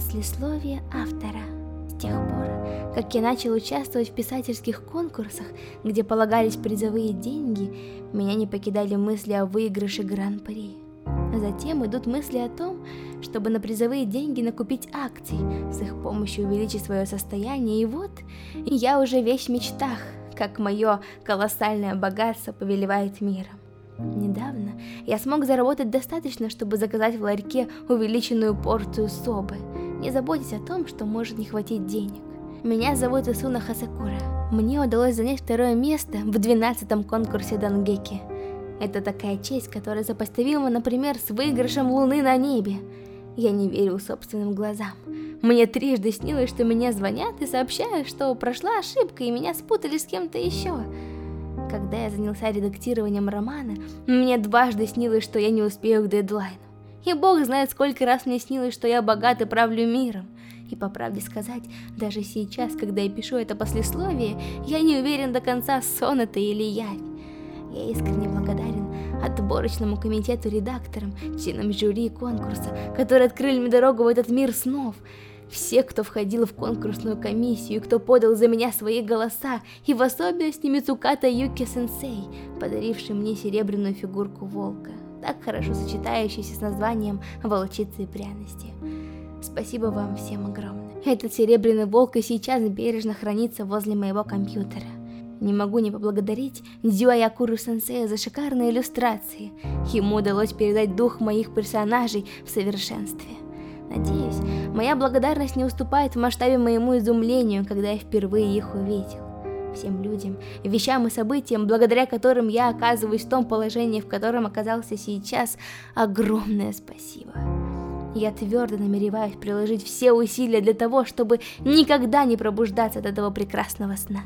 Послесловие автора. С тех пор, как я начал участвовать в писательских конкурсах, где полагались призовые деньги, меня не покидали мысли о выигрыше Гран-при. Затем идут мысли о том, чтобы на призовые деньги накупить акций, с их помощью увеличить свое состояние, и вот я уже весь в мечтах, как мое колоссальное богатство повелевает миром. Недавно я смог заработать достаточно, чтобы заказать в ларьке увеличенную порцию собы, не заботясь о том, что может не хватить денег. Меня зовут Исуна Хасакура. Мне удалось занять второе место в 12-м конкурсе Дангеки. Это такая честь, которая сопоставима, например, с выигрышем Луны на небе. Я не верю собственным глазам. Мне трижды снилось, что меня звонят и сообщают, что прошла ошибка и меня спутали с кем-то еще. Когда я занялся редактированием романа, мне дважды снилось, что я не успею к дедлайну. И бог знает, сколько раз мне снилось, что я богат и правлю миром. И по правде сказать, даже сейчас, когда я пишу это послесловие, я не уверен до конца, сон это или явь. Я искренне благодарен отборочному комитету редакторам, членам жюри конкурса, которые открыли мне дорогу в этот мир снов, все, кто входил в конкурсную комиссию, кто подал за меня свои голоса, и в особенности Мицуката Юки-сенсей, подаривший мне серебряную фигурку волка, так хорошо сочетающуюся с названием «Волчицы и пряности». Спасибо вам всем огромное. Этот серебряный волк и сейчас бережно хранится возле моего компьютера. Не могу не поблагодарить Дзюаякуру Сенсея за шикарные иллюстрации. Ему удалось передать дух моих персонажей в совершенстве. Надеюсь, моя благодарность не уступает в масштабе моему изумлению, когда я впервые их увидел. Всем людям, вещам и событиям, благодаря которым я оказываюсь в том положении, в котором оказался сейчас, огромное спасибо. Я твердо намереваюсь приложить все усилия для того, чтобы никогда не пробуждаться от этого прекрасного сна.